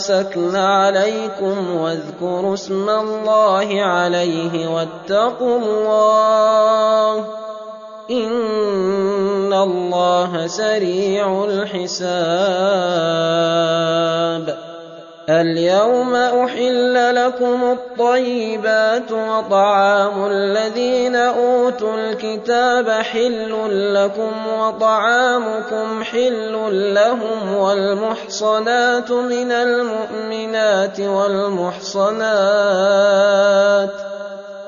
أمسكن عليكم واذكروا اسم الله عليه واتقوا الله إن الله سريع الحساب اليوم أحل لكم الطيبات وطعام الذين أوتوا الكتاب حل لكم وطعامكم حل لهم والمحصنات من المؤمنات والمحصنات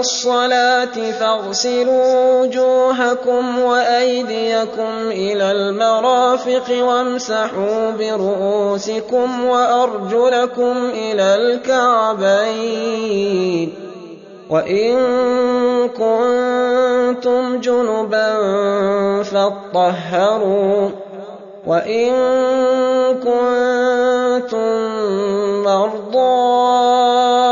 الصلاة فاغسلوا وجوهكم وأيديكم إلى المرافق وامسحوا برؤوسكم وأرجلكم إلى الكعبين وإن كنتم جنبا فاطهروا وإن كنتم مرضى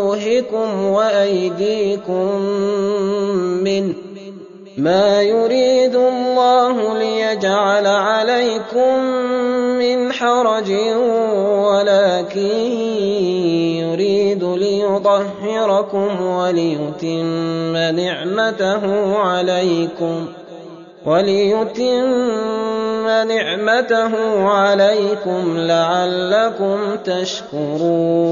وأيديكم منه ما يريد الله ليجعل عليكم من حرج ولكن يريد ليطهركم وليتم نعمته عليكم وليتم نعمته عليكم لعلكم تشكرون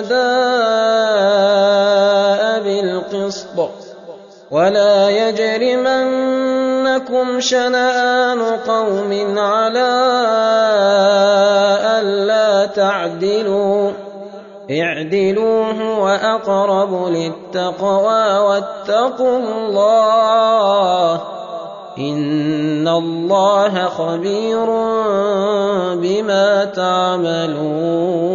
لله شهداء بالقسط. ولا يجرمنكم شنآن قوم على ألا تعدلوا. اعدلوا هو أقرب للتقوى واتقوا الله. إن الله خبير بما تعملون.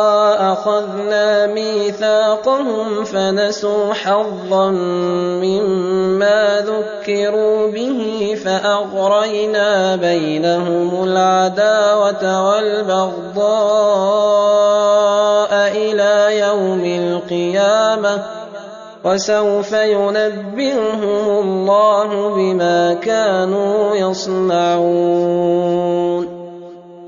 أخذنا ميثاقهم فنسوا حظا مما ذكروا به فأغرينا بينهم العداوة والبغضاء إلى يوم القيامة وسوف ينبئهم الله بما كانوا يصنعون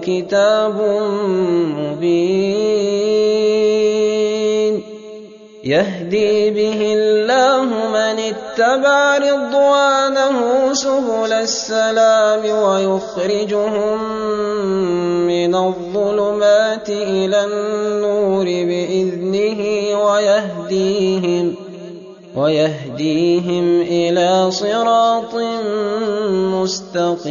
وكتاب مبين. يهدي به الله من اتبع رضوانه سبل السلام ويخرجهم من الظلمات إلى النور بإذنه ويهديهم ويهديهم إلى صراط مستقيم.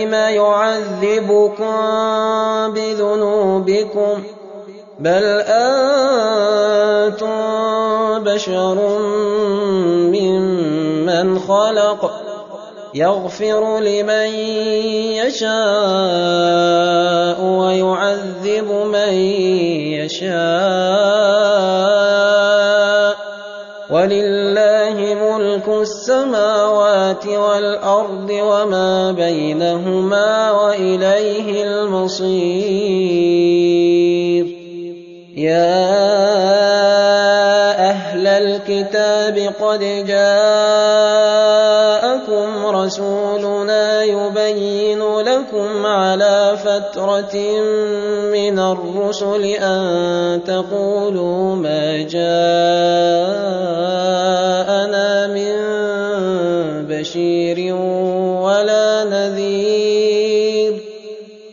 فلم يعذبكم بذنوبكم بل أنتم بشر ممن خلق يغفر لمن يشاء ويعذب من يشاء ولله ملك السماوات والأرض وما بينهما وإليه المصير يا أهل الكتاب قد جاءكم رسولنا يبين لكم على فترة من الرسل أن تقولوا ما جاءنا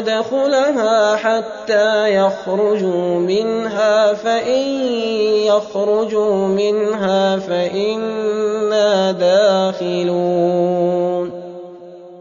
ندخلها حتى يخرجوا منها فإن يخرجوا منها فإنا داخلون.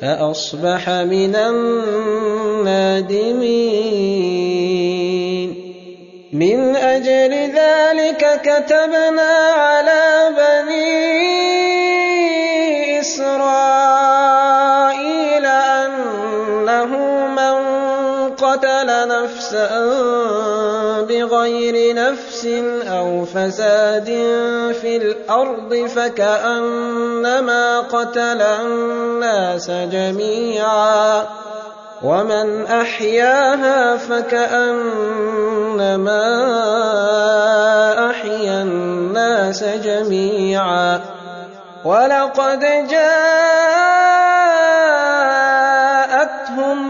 فأصبح من النادمين. من أجل ذلك كتبنا على بني إسرائيل. قتل نفسا بغير نفس أو فساد في الأرض فكأنما قتل الناس جميعا ومن أحياها فكأنما أحيا الناس جميعا وَلَقَدْ جَاءَتْهُمْ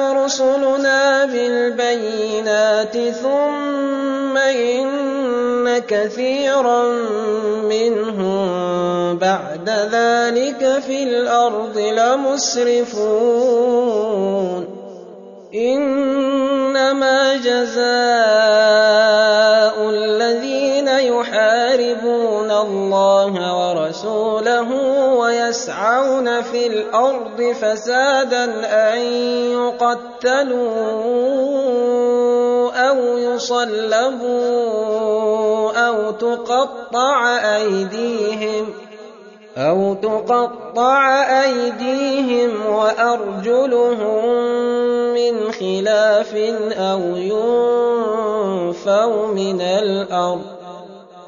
رُسُلُنَا بِالْبَيِّنَاتِ ثُمَّ إِنَّ كَثِيرًا مِّنْهُم بَعْدَ ذَٰلِكَ فِي الْأَرْضِ لَمُسْرِفُونَ. إِنَّمَا جَزَاءُ الَّذِينَ يُحَارِبُونَ اللَّهَ وَرَسُولَهُ وَيَسْعَوْنَ فِي الْأَرْضِ فَسَادًا أَن يُقَتَّلُوا أَوْ يُصَلَّبُوا أَوْ تُقَطَّعَ أَيْدِيهِمْ أَوْ تُقَطَّعَ أَيْدِيهِمْ وَأَرْجُلُهُم مِّنْ خِلَافٍ أَوْ يُنفَوْا مِنَ الْأَرْضِ ۚ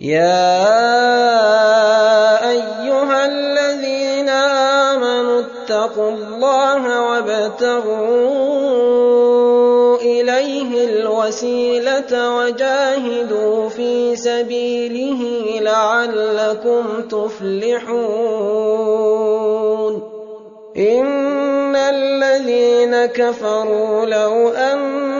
يَا أَيُّهَا الَّذِينَ آمَنُوا اتَّقُوا اللَّهَ وَابْتَغُوا إِلَيْهِ الْوَسِيلَةَ وَجَاهِدُوا فِي سَبِيلِهِ لَعَلَّكُمْ تُفْلِحُونَ إِنَّ الَّذِينَ كَفَرُوا لَوْ أَنَّ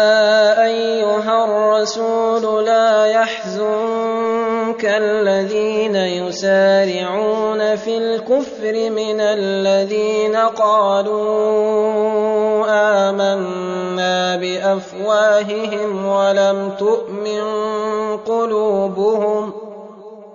الرَّسُولُ لَا يَحْزُنكَ الَّذِينَ يُسَارِعُونَ فِي الْكُفْرِ مِنَ الَّذِينَ قَالُوا آمَنَّا بِأَفْوَاهِهِمْ وَلَمْ تُؤْمِن قُلُوبُهُمْ ۛ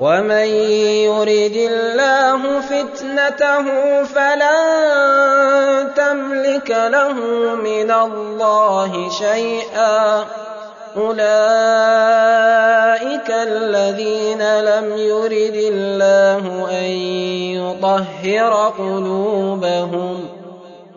وَمَن يُرِدِ اللَّهُ فِتْنَتَهُ فَلَن تَمْلِكَ لَهُ مِنَ اللَّهِ شَيْئًا ۚ أُولَٰئِكَ الَّذِينَ لَمْ يُرِدِ اللَّهُ أَن يُطَهِّرَ قُلُوبَهُمْ ۚ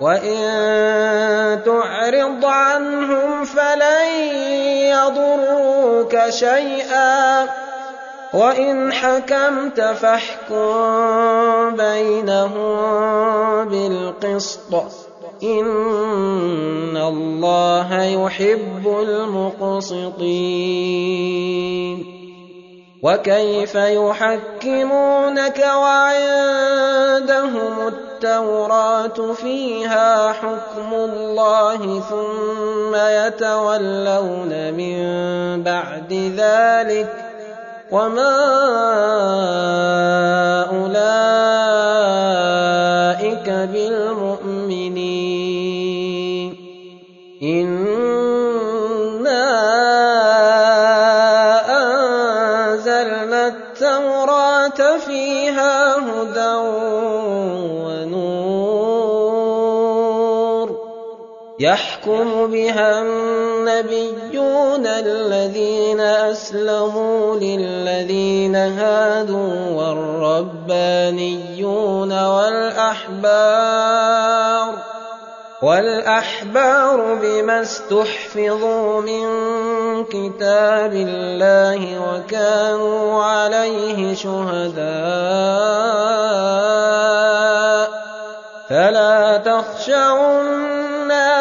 وَإِن تُعْرِضْ عَنْهُمْ فَلَن يَضُرُّوكَ شَيْئًا وَإِنْ حَكَمْتَ فَاحْكُم بَيْنَهُم بِالْقِسْطِ ۚ إِنَّ اللَّهَ يُحِبُّ الْمُقْسِطِينَ وَكَيْفَ يُحَكِّمُونَكَ وَعِندَهُمُ التَّوْرَاةُ فِيهَا حُكْمُ اللَّهِ ثُمَّ يَتَوَلَّوْنَ مِن بَعْدِ ذَٰلِكَ ۚ وَمَا أُولَٰئِكَ بِالْمُؤْمِنِينَ. إِنَّا يَحْكُمُ بِهَا النَّبِيُّونَ الَّذِينَ أَسْلَمُوا لِلَّذِينَ هَادُوا وَالرَّبَّانِيُّونَ وَالْأَحْبَارُ وَالْأَحْبَارُ بِمَا اسْتُحْفِظُوا مِن كِتَابِ اللَّهِ وَكَانُوا عَلَيْهِ شُهَدَاءَ. فَلَا تَخْشَوُا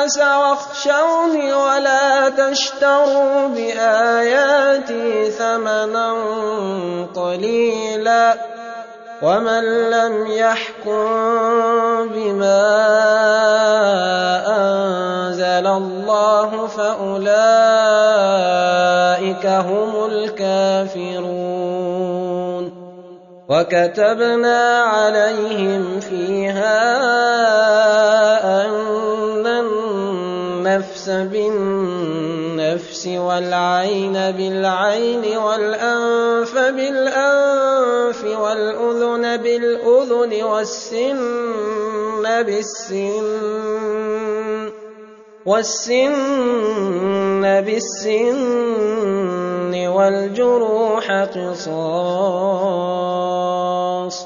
النَّاسَ وَاخْشَوْنِ وَلَا تَشْتَرُوا بِآيَاتِي ثَمَنًا قَلِيلًا ۖ وَمَن لَّمْ يَحْكُم بِمَا أَنزَلَ اللَّهُ فَأُولَٰئِكَ هُمُ الْكَافِرُونَ وَكَتَبْنَا عَلَيْهِمْ فِيهَا أَنَّ النَّفْسَ بِالنَّفْسِ وَالْعَيْنَ بِالْعَيْنِ وَالْأَنفَ بِالْأَنفِ وَالْأُذُنَ بِالْأُذُنِ وَالسِّنَّ بِالسِّنِّ وَالْجُرُوحَ قِصَاصٌ ۚ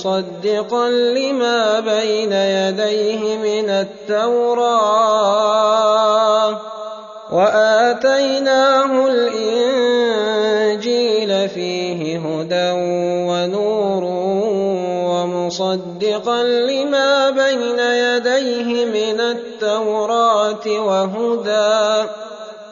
مُصَدِّقًا لِّمَا بَيْنَ يَدَيْهِ مِنَ التَّوْرَاةِ ۖ. وَآتَيْنَاهُ الْإِنجِيلَ فِيهِ هُدًى وَنُورٌ وَمُصَدِّقًا لِّمَا بَيْنَ يَدَيْهِ مِنَ التَّوْرَاةِ وَهُدًى.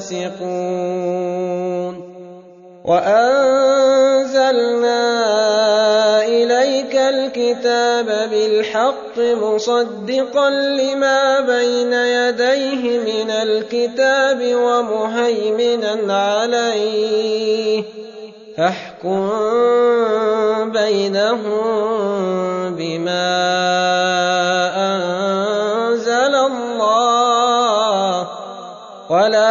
الْفَاسِقُونَ وَأَنزَلْنَا إِلَيْكَ الْكِتَابَ بِالْحَقِّ مُصَدِّقًا لِّمَا بَيْنَ يَدَيْهِ مِنَ الْكِتَابِ وَمُهَيْمِنًا عَلَيْهِ ۖ فَاحْكُم بَيْنَهُم بِمَا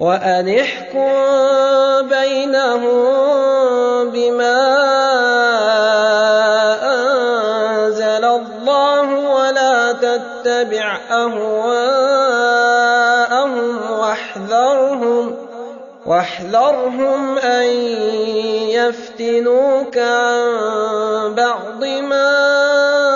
وانحكم بينهم بما أنزل الله ولا تتبع أهواءهم واحذرهم واحذرهم أن يفتنوك عن بعض ما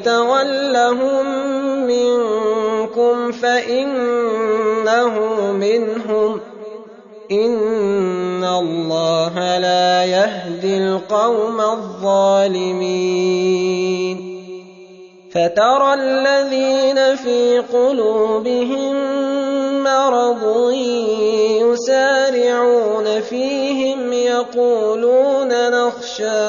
يتولهم منكم فإنه منهم. إن الله لا يهدي القوم الظالمين. فترى الذين في قلوبهم مرض يسارعون فيهم يقولون نخشى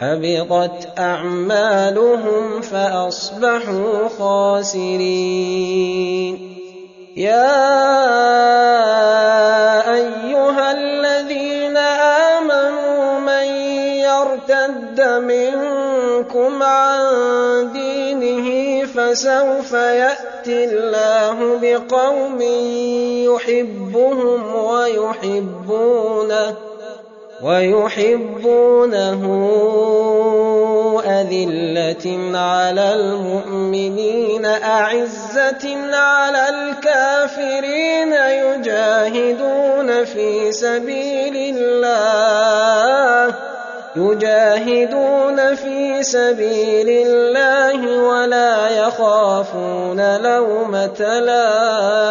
حبطت أعمالهم فأصبحوا خاسرين. يا أيها الذين آمنوا من يرتد منكم عن دينه فسوف يأتي الله بقوم يحبهم ويحبونه. ويحبونه أذلة على المؤمنين أعزة على الكافرين يجاهدون في سبيل الله يجاهدون في سبيل الله ولا يخافون لومة لائم.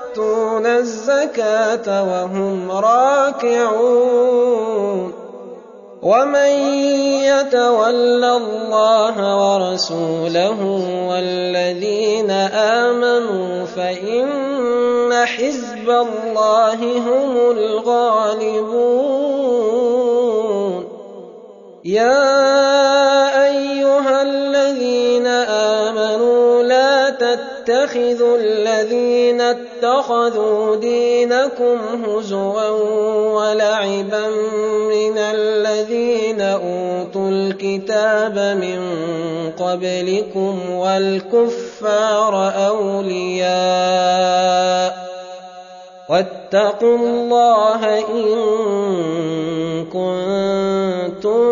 الزكاة وهم راكعون. ومن يتول الله ورسوله والذين آمنوا فإن حزب الله هم الغالبون. يا تتخذوا الذين اتخذوا دينكم هزوا ولعبا من الذين أوتوا الكتاب من قبلكم والكفار أولياء واتقوا الله إن كنتم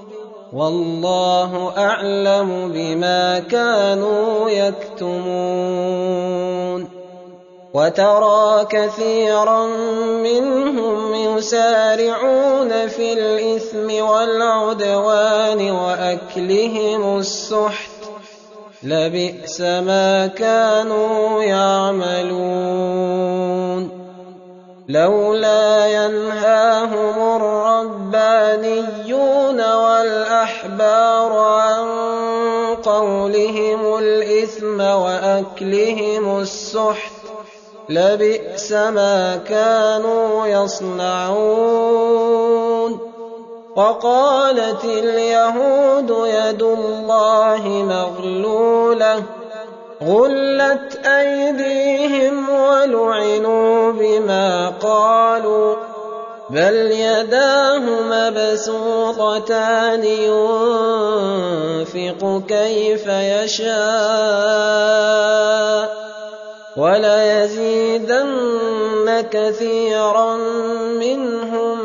والله أعلم بما كانوا يكتمون. وترى كثيرا منهم يسارعون في الإثم والعدوان وأكلهم السحت. لبئس ما كانوا يعملون. لولا ينهاهم الربانيون والاحبار عن قولهم الإثم وأكلهم السحت لبئس ما كانوا يصنعون وقالت اليهود يد الله مغلولة غلت أيديهم ولعنوا بما قالوا بل يداه مبسوطتان ينفق كيف يشاء وليزيدن كثيرا منهم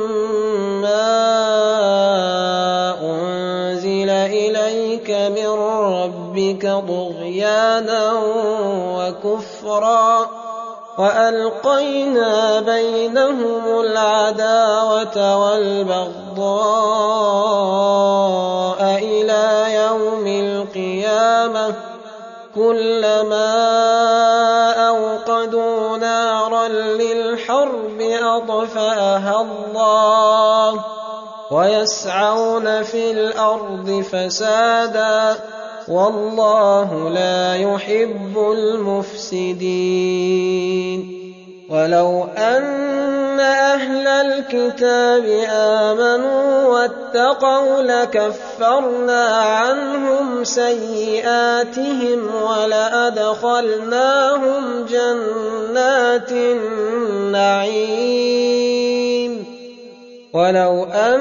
ما انزل اليك من ربك طغيانا وكفرا وألقينا بينهم العداوة والبغضاء إلى يوم القيامة. كلما أوقدوا نارا للحرب أطفأها الله ويسعون في الأرض فسادا. والله لا يحب المفسدين. ولو أن أهل الكتاب آمنوا واتقوا لكفرنا عنهم سيئاتهم ولأدخلناهم جنات النعيم. ولو أن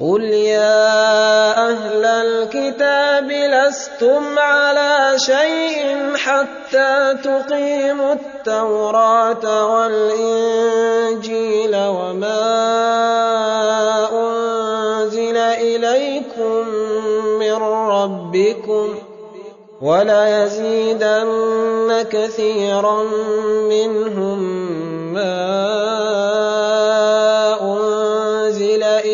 قل يا أهل الكتاب لستم على شيء حتى تقيموا التوراة والإنجيل وما أنزل إليكم من ربكم وليزيدن كثيرا منهم ما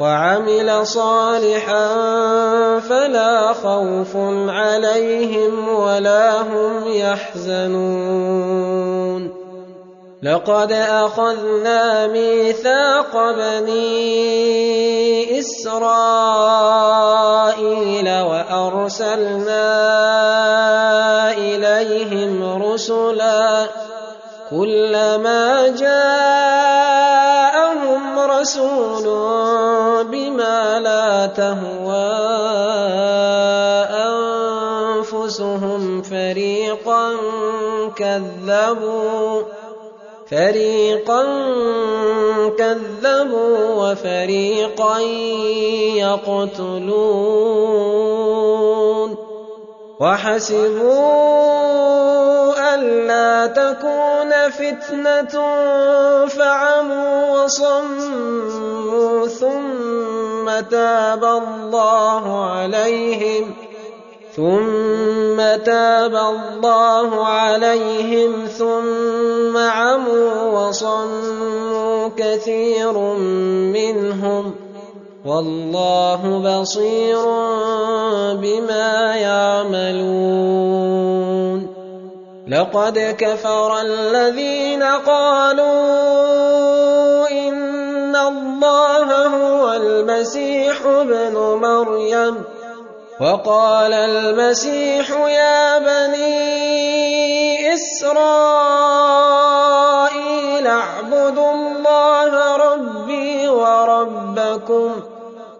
وعمل صالحا فلا خوف عليهم ولا هم يحزنون. لقد أخذنا ميثاق بني إسرائيل وأرسلنا إليهم رسلا كلما جاءهم رسول تهوى أنفسهم فريقا كذبوا فريقا كذبوا وفريقا يقتلون. وحسبوا ألا تكون فتنة فعموا وصموا ثم تاب الله عليهم ثم تاب الله عليهم ثم عموا وصموا كثير منهم والله بصير بما يعملون. لقد كفر الذين قالوا إن الله هو المسيح ابن مريم. وقال المسيح يا بني إسرائيل اعبدوا الله ربي وربكم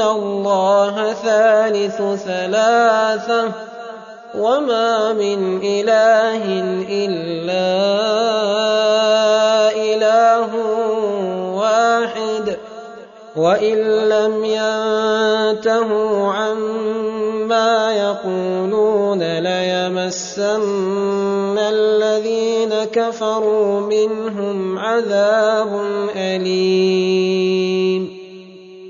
الله ثالث ثلاثة وما من إله إلا إله واحد وإن لم ينتهوا عما يقولون ليمسن الذين كفروا منهم عذاب أليم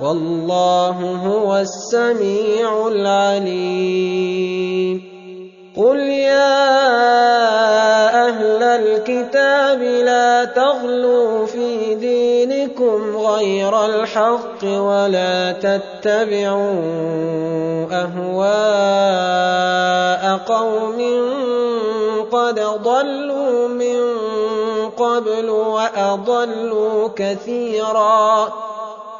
وَاللَّهُ هُوَ السَّمِيعُ الْعَلِيمُ. قُلْ يَا أَهْلَ الْكِتَابِ لَا تَغْلُوا فِي دِينِكُمْ غَيْرَ الْحَقِّ وَلَا تَتَّبِعُوا أَهْوَاءَ قَوْمٍ قَدْ ضَلُّوا مِن قَبْلُ وَأَضَلُّوا كَثِيرًا.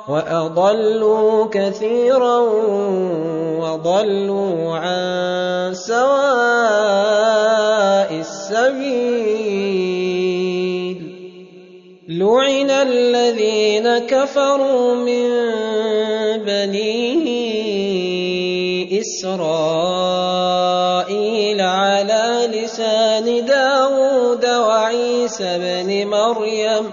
وَأَضَلُّوا كَثِيرًا وَضَلُّوا عَن سَوَاءِ السَّبِيلِ لُعِنَ الَّذِينَ كَفَرُوا مِن بَنِي إِسْرَائِيلَ عَلَىٰ لِسَانِ دَاوُودَ وَعِيسَى ابْنِ مَرْيَمَ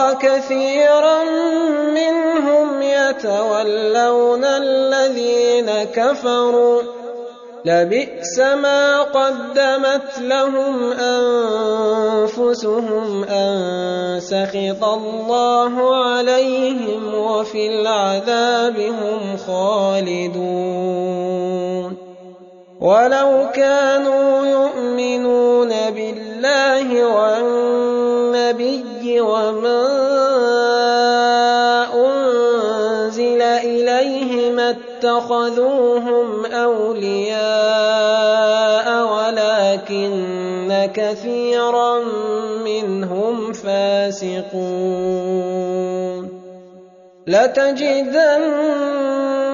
كَثِيرًا مِّنْهُمْ يَتَوَلَّوْنَ الَّذِينَ كَفَرُوا ۚ. لَبِئْسَ مَا قَدَّمَتْ لَهُمْ أَنفُسُهُمْ أَن سَخِطَ اللَّهُ عَلَيْهِمْ وَفِي الْعَذَابِ هُمْ خَالِدُونَ. وَلَوْ كَانُوا يُؤْمِنُونَ بِاللَّهِ وَالنَّبِيِّ وَمَا أُنزِلَ إِلَيْهِ مَا اتَّخَذُوهُمْ أَوْلِيَاءَ وَلَٰكِنَّ كَثِيرًا مِّنْهُمْ فَاسِقُونَ لَتَجِدَنَّ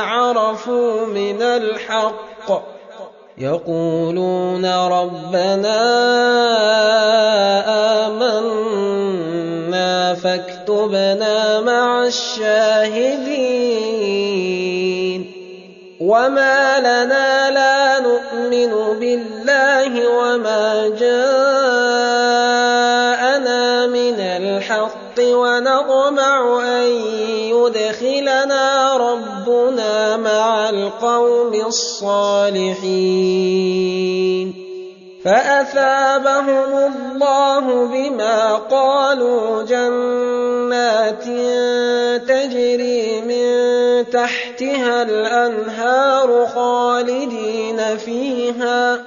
عَرَفُوا مِنَ الْحَقِّ. يَقُولُونَ رَبَّنَا آمَنَّا فَاكْتُبْنَا مَعَ الشَّاهِدِينَ. وَمَا لَنَا لَا نُؤْمِنُ بِاللَّهِ وَمَا جَاءَنَا مِنَ الْحَقِّ وَنَطْمَعُ أَن مَعَ الْقَوْمِ الصَّالِحِينَ. فَأَثَابَهُمُ اللَّهُ بِمَا قَالُوا جَنَّاتٍ تَجْرِي مِن تَحْتِهَا الْأَنْهَارُ خَالِدِينَ فِيهَا ۚ.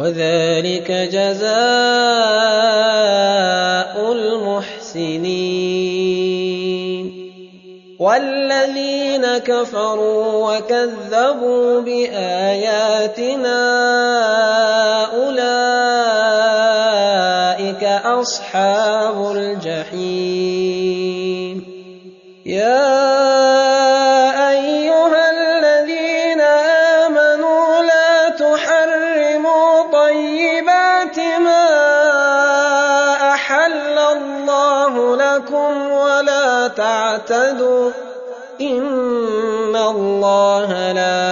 وَذَٰلِكَ جَزَاءُ الْمُحْسِنِينَ. والذين كفروا وكذبوا بآياتنا أولئك أصحاب الجحيم. يا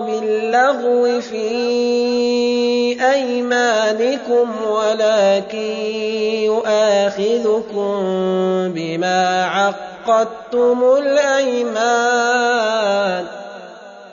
باللغو في أيمانكم ولكن يؤاخذكم بما عقدتم الأيمان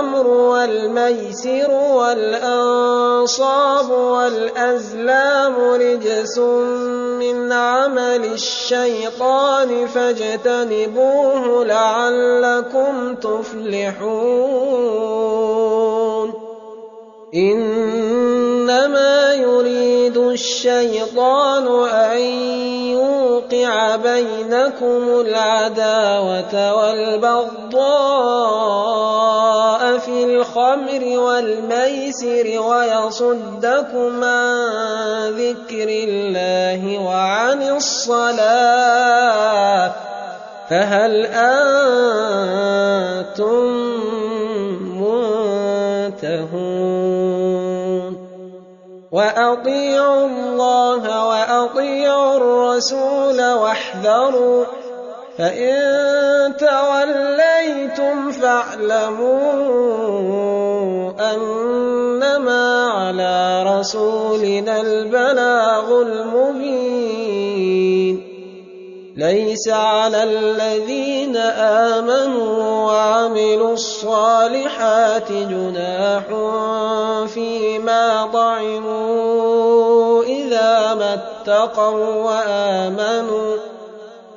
الخمر والميسر والأنصاب والأزلام رجس من عمل الشيطان فاجتنبوه لعلكم تفلحون. إنما يريد الشيطان أن يوقع بينكم العداوة والبغضاء في الخمر والميسر ويصدكم عن ذكر الله وعن الصلاة فهل أنتم منتهون؟ وأطيعوا الله وأطيعوا الرسول واحذروا فإن توليتم فاعلموا أنما على رسولنا البلاغ المبين. ليس على الذين آمنوا وعملوا الصالحات جناح فيما ضعموا إذا ما اتقوا وآمنوا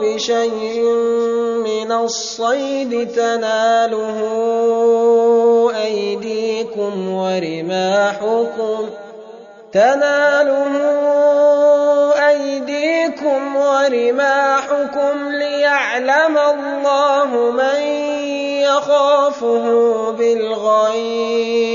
بشيء من الصيد تناله أيديكم ورماحكم تناله أيديكم ورماحكم ليعلم الله من يخافه بالغيب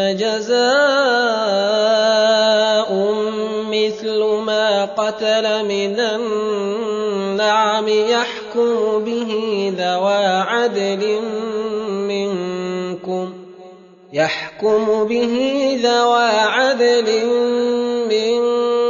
فجزاء مثل ما قتل من النعم يحكم به ذوى عدل منكم يحكم به ذوى عدل منكم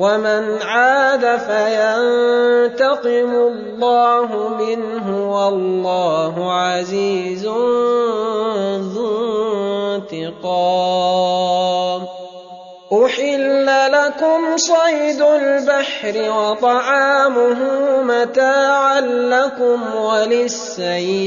ومن عاد فينتقم الله منه والله عزيز ذو انتقام. احل لكم صيد البحر وطعامه متاعا لكم وللسياره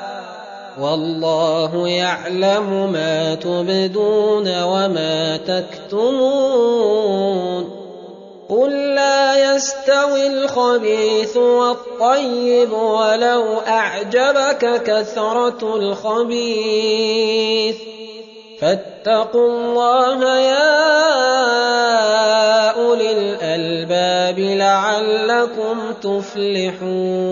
والله يعلم ما تبدون وما تكتمون قل لا يستوي الخبيث والطيب ولو أعجبك كثرة الخبيث فاتقوا الله يا أولي الألباب لعلكم تفلحون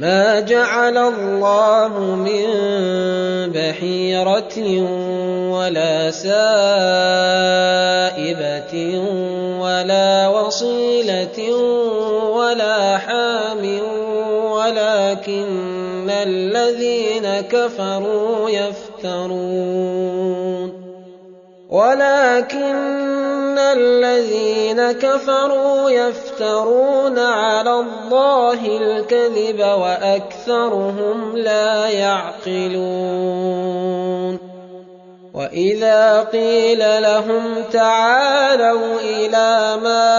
ما جعل الله من بحيرة ولا سائبة ولا وصيلة ولا حام ولكن الذين كفروا يفترون ولكن الذين كفروا يفترون على الله الكذب وأكثرهم لا يعقلون وإذا قيل لهم تعالوا إلى ما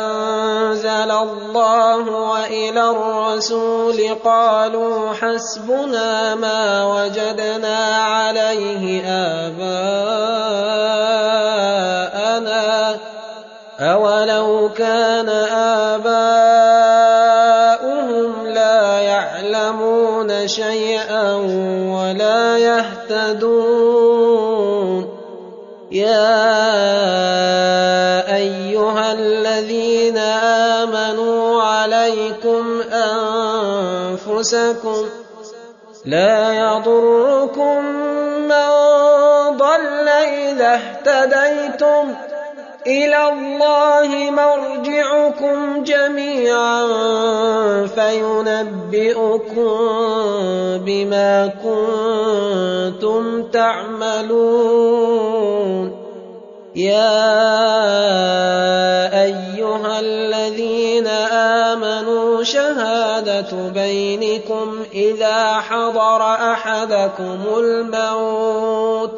أنزل الله وإلى الرسول قالوا حسبنا ما وجدنا عليه آباءنا اولو كان اباؤهم لا يعلمون شيئا ولا يهتدون يا ايها الذين امنوا عليكم انفسكم لا يضركم إلى الله مرجعكم جميعا فينبئكم بما كنتم تعملون. يا أيها الذين آمنوا شهادة بينكم إذا حضر أحدكم الموت.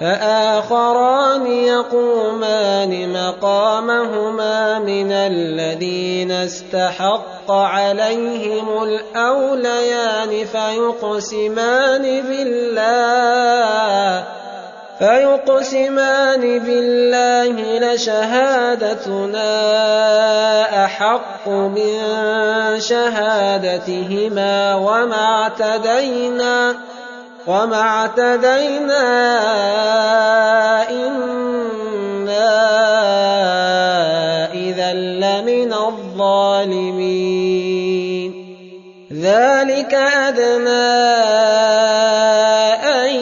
فآخران يقومان مقامهما من الذين استحق عليهم الأوليان فيقسمان بالله فيقسمان بالله لشهادتنا أحق من شهادتهما وما اعتدينا وما اعتدينا إنا إذا لمن الظالمين ذلك أدنى أن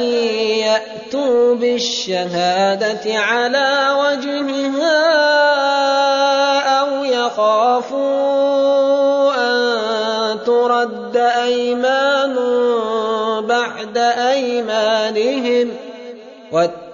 يأتوا بالشهادة على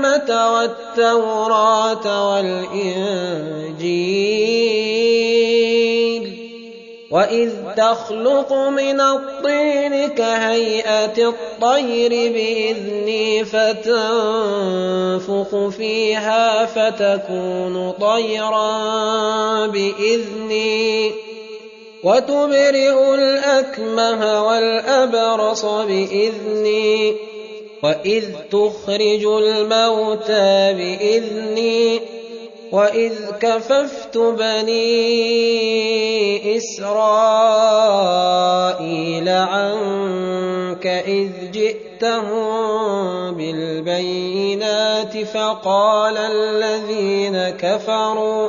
والحكمة والتوراة والإنجيل. وإذ تخلق من الطين كهيئة الطير بإذني فتنفخ فيها فتكون طيرا بإذني. وتبرئ الأكمه والأبرص بإذني. وإذ تخرج الموتى بإذني وإذ كففت بني إسرائيل عنك إذ جئتهم بالبينات فقال الذين كفروا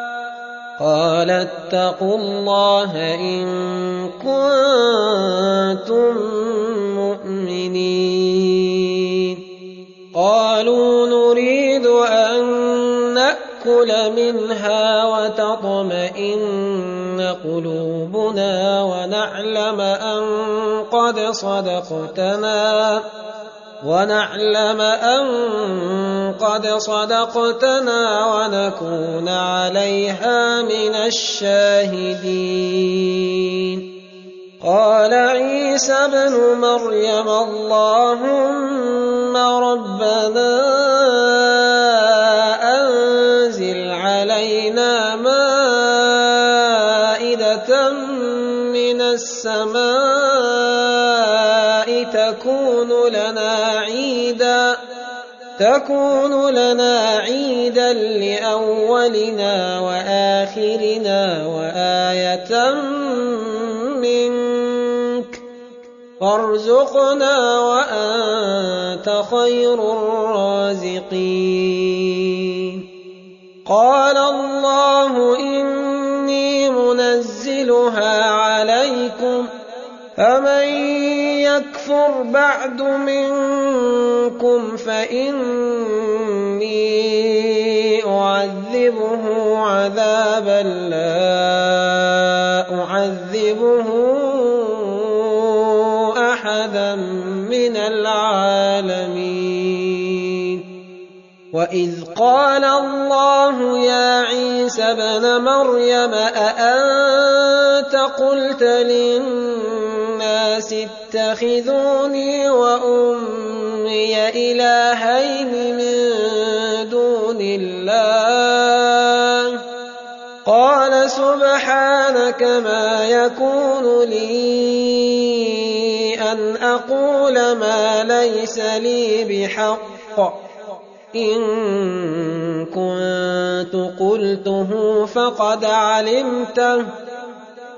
قَالَ اتَّقُوا اللَّهَ إِن كُنتُم مُّؤْمِنِينَ. قَالُوا نُرِيدُ أَن نَّأْكُلَ مِنْهَا وَتَطْمَئِنَّ قُلُوبُنَا وَنَعْلَمَ أَن قَدْ صَدَقْتَنَا. ونعلم أن قد صدقتنا ونكون عليها من الشاهدين. قال عيسى ابن مريم اللهم ربنا أنزل علينا مائدة من السماء تكون لنا عيدا لأولنا وآخرنا وآية منك وارزقنا وأنت خير الرازقين. قال الله إني منزلها عليكم فمن يكفر بعد منكم فإني أعذبه عذابا لا أعذبه أحدا من العالمين وإذ قال الله يا عيسى ابن مريم أأنت قلت للناس اتخذوني وأمي إلهين من دون الله. قال سبحانك ما يكون لي أن أقول ما ليس لي بحق. إن كنت قلته فقد علمته.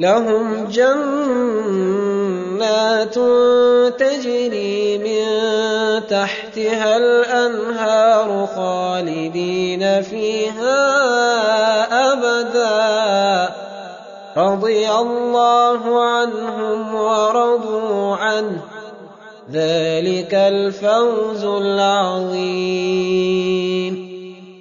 لهم جنات تجري من تحتها الأنهار خالدين فيها أبدا. رضي الله عنهم ورضوا عنه. ذلك الفوز العظيم.